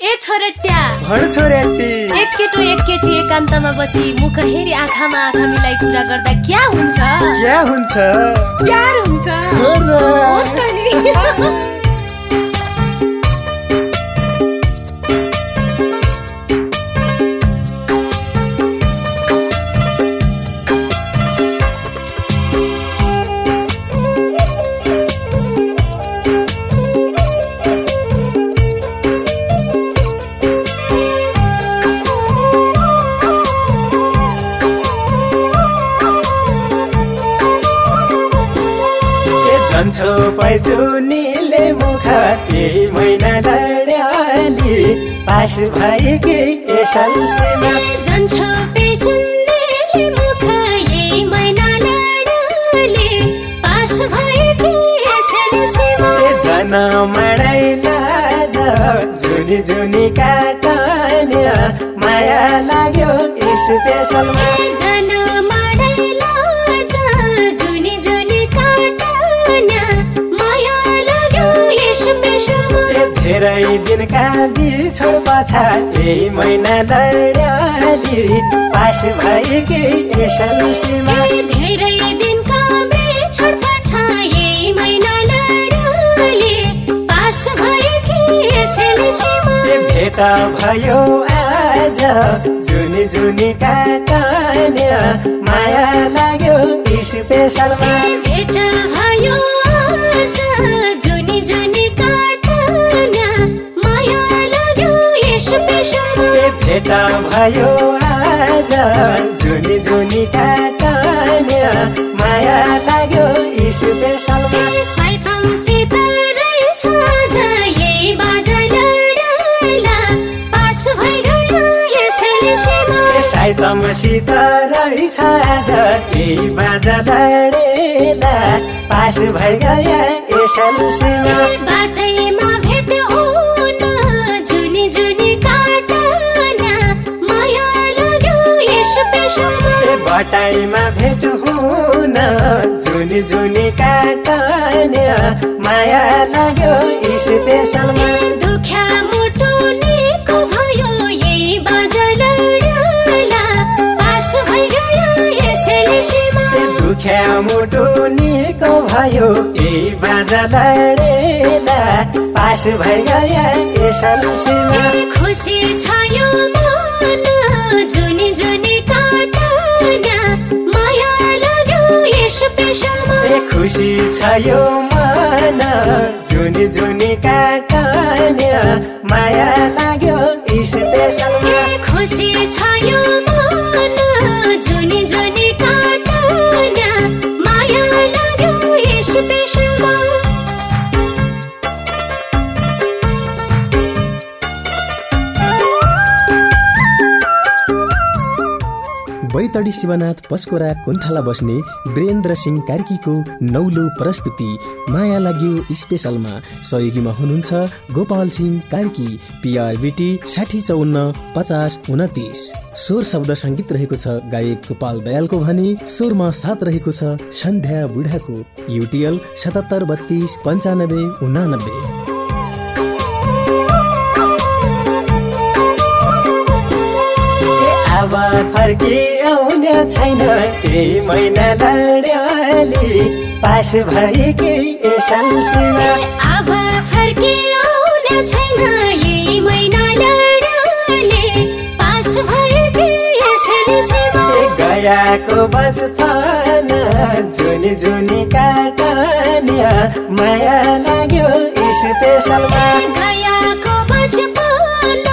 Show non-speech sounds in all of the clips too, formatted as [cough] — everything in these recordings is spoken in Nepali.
ए भण छोरेटी एक केटो एक केटी एकान्तमा बसी मुख हेरी आँखामा आँखा मिलाई कुरा गर्दा क्या हुन्छ? क्या हुन्छ? प्यार हुन्छ? [laughs] यही महिना लडले पास भएकी यसरी सीमा ए जन झुनी काटन्या। माया लाग्यो स्पेसलमा धेरै दिनका बिछोड पछा यही महिना लड्याली पास भएकी एसलसीमा ए धेरै दिनका बिछोड पछा यही महिना लडले पास भएकी यसरी सीमा। ए भेट भयो आज जुनी जुनी काटन्या। माया लाग्यो स्पेसलमा ए भेट भयो भेट भयो आज। जुनी काटन्या माया लाग्यो स्पेसलमा सैतमसित रहेछ आज यही बाजा रहेछ आज यही लडेला पास भइगयो बाटैमा बटाइमा भेट हुन जुनी जुनी काटन्या माया लाग्यो स्पेसलमा दुख्या मुटु निको भयो यही बाजा लडाइला पास भइगयो यसैले सीमा। दुख्या मुटु निको भयो ए बाजा लडेला पास भइगयो एसएलसीमा ए खुसी छ यो खुसी छ यो मन। जुनी जुनी काटन्या माया बैतडी शिवनाथ पचकोरा कुन्थाला बस्ने वीरेन्द्र सिंह कार्कीको नौलो प्रस्तुति माया लाग्यो स्पेसलमा। सहयोगीमा हुनुहुन्छ गोपाल सिंह कार्की पिआरबिटी साठी चौन्न पचास उनतिस। स्वर शब्द सङ्गीत रहेको छ गायक गोपाल दयालको भने स्वरमा साथ रहेको छ सन्ध्या बुढाको। युटिएल सतहत्तर बत्तिस पन्चानब्बे उनानब्बे। अब फर्की आउने छैन। यही महिना लड्याली पास भएकी एसएलसीमा अब फर्के आउने छैन। यही महिना लडाले पास भएकी यसरी सीमा ए गयाको बचपन जुनी जुनी काटन्या माया लाग्यो स्पेसलमा। गयाको बचपन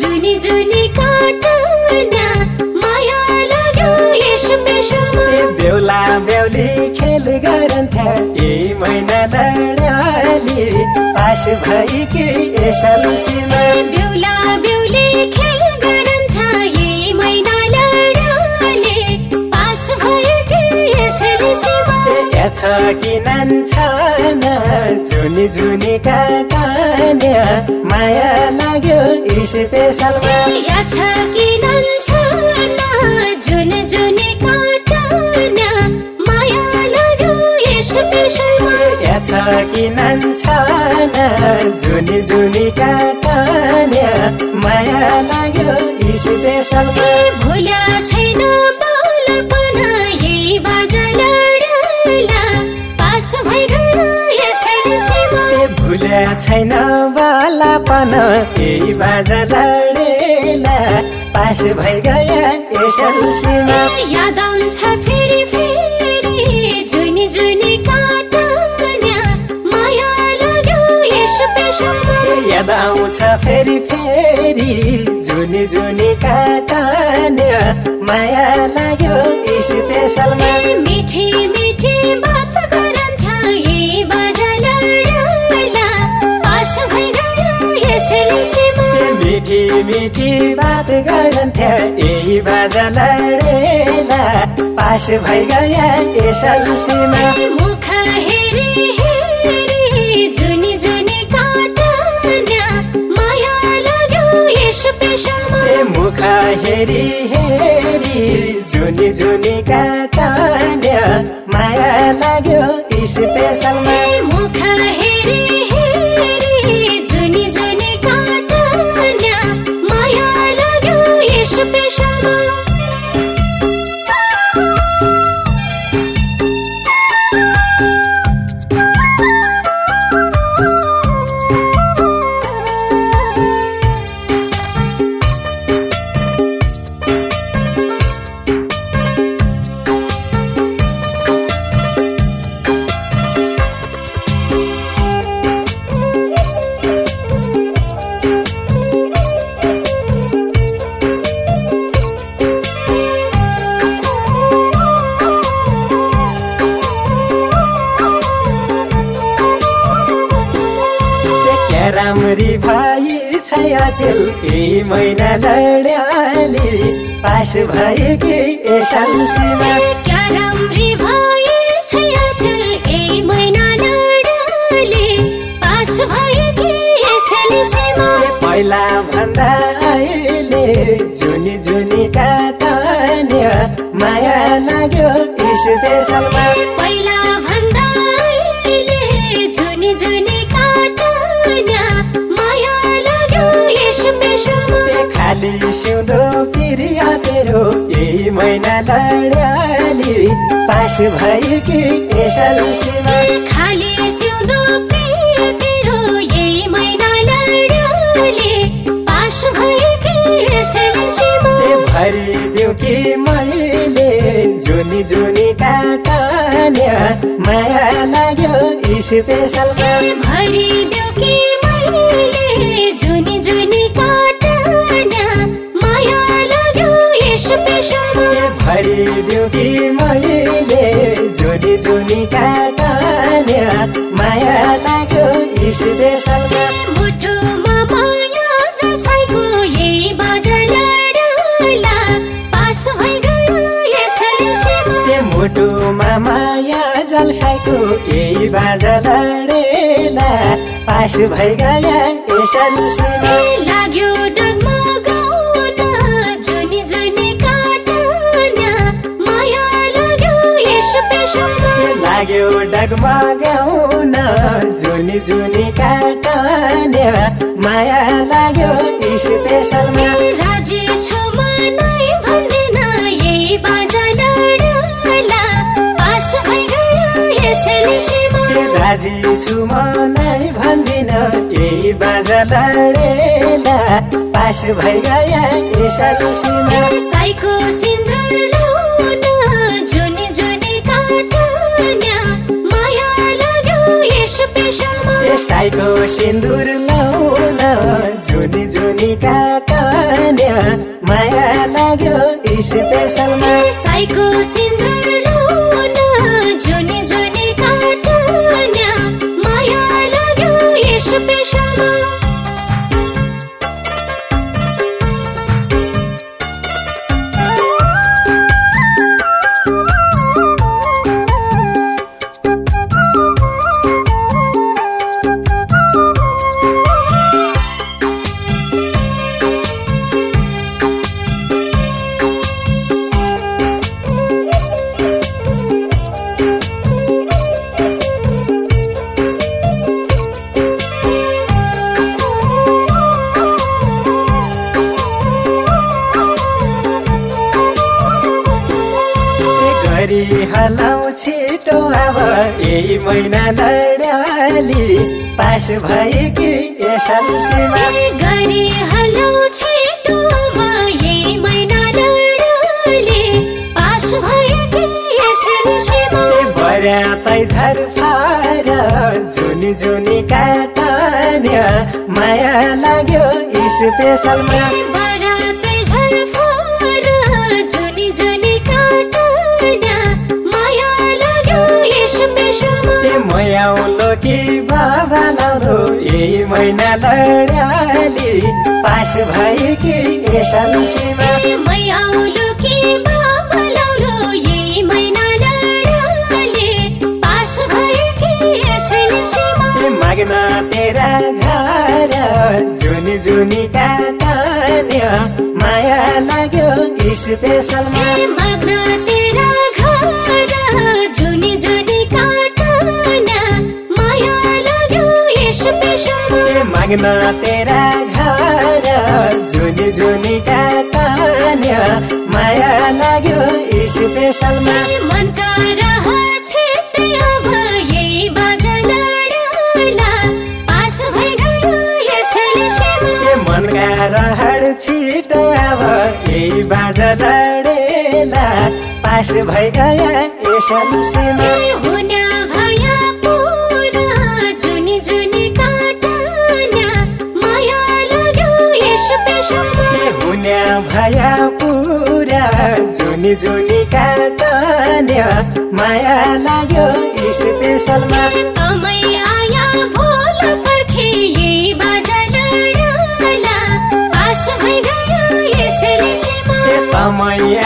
जुनी जुनी काटन्या बेहुला बेहुली खेल गरन्थ्या यही महिना लड्याली पास एसएलसीमा बेहुला याछ कि जुनी जुनी काटन्या माया लाग्यो याछ कि जुनी काटन्या माया लाग्यो कि जुनी काटन्या माया लाग्यो छैन बालापन यही बाजा लडेला पास भइगया एसएलसीमा ए याद आउँछ फेरि फेरि। जुनी जुनी काटन्या। माया लाग्यो यस पेसामा। याद आउँछ फेरि फेरि। जुनी जुनी काटन्य। माया लाग्यो स्पेसलमा ए मिठी। मिठी मिठी बात गरन्थ्या यही बाजा लडेला। पास भइगया एसएलसीमा ए मुख हेरी हेरी जुनी जुनी काटन्या। माया लाग्यो यस ए मुख हेरी हेरी जुनी जुनी काटन्य। राम्री भाइ यही महिना लड्याली। पास भयो कि एसएलसीमा ए क्या राम्री महिना पास कि सीमा पहिला भन्दा अहिले जुनी जुनी काटन्य माया लाग्यो पहिला भन्दा खाली सिउँदो प्रिया तेरो यही महिना लड्याली पास भयो कि खाली सिउँदो प्रिय तेरो यही महिना लडले पास भयो कि सीमा मैले जुनी जुनी काटन्य माया लाग्यो स्पेसलमा ए भरिदेऊ कि कि मैले काटन्य माया लाग्यो मुटुमा माया जसाइको यही पास ए मुटुमा माया जलसाइको यही बाजा लडेला पास भइगया ए लाग्यो लाग्यो डगमगाउन। जुनी जुनी काटन्य माया लाग्यो स्पेसलमा राजी छु मनै भन्दैन यही बाजा लडला पास भइगयो यसैले सीमा ए राजी छु म नै भन्दिन यही बाजा लडेला पास भइगया साइको साइको सिन्दुर लाउन जुनी जुनी काटन्य माया लाग्यो स्पेसलमा ए साइको सिन्दुर पास भएकी एसएलसीमा ए गरी हलो छिटो यही महिना लडले पास भएकी एसएलसीमा बरातै झरफार जुनी जुनी काटन्या माया लाग्यो स्पेसलमा मयाउलो कि बाबा लाउलो यही महिना पास कि बाबा लाउलो यही लडले पास माग्न तेरा घर जुनी जुनी माया लाग्यो स्पेसलमा। मग्न माग्न तेरा घर जुनी जुनी काटन्या माया लाग्यो स्पेसलमा मनका रहर छिटो अब यही बाजा लडेला पास भइगया एसएलसीमा भया पुरा जुनी जुनी काटन्या माया लाग्यो स्पेसलमा तमै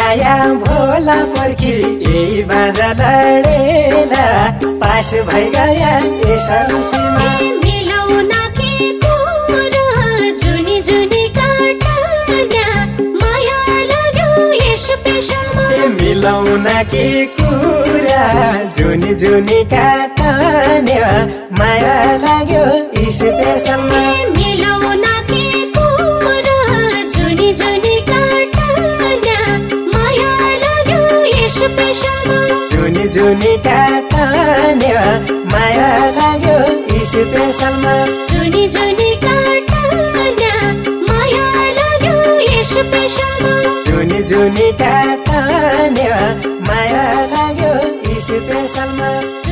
आया भोल पर्खे यही बाजा लडला पास भइगयो यसैले मिलाउन के कुरा? जुनी जुनी काटन्या माया लाग्यो स्पेसलमा कुरा? जुनी जुनी काटना माया लाग्यो यस पेसमा। जुनी जुनी काटन्या माया लाग्यो स्पेसलमा जुनी जुनी काटना माया लाग्यो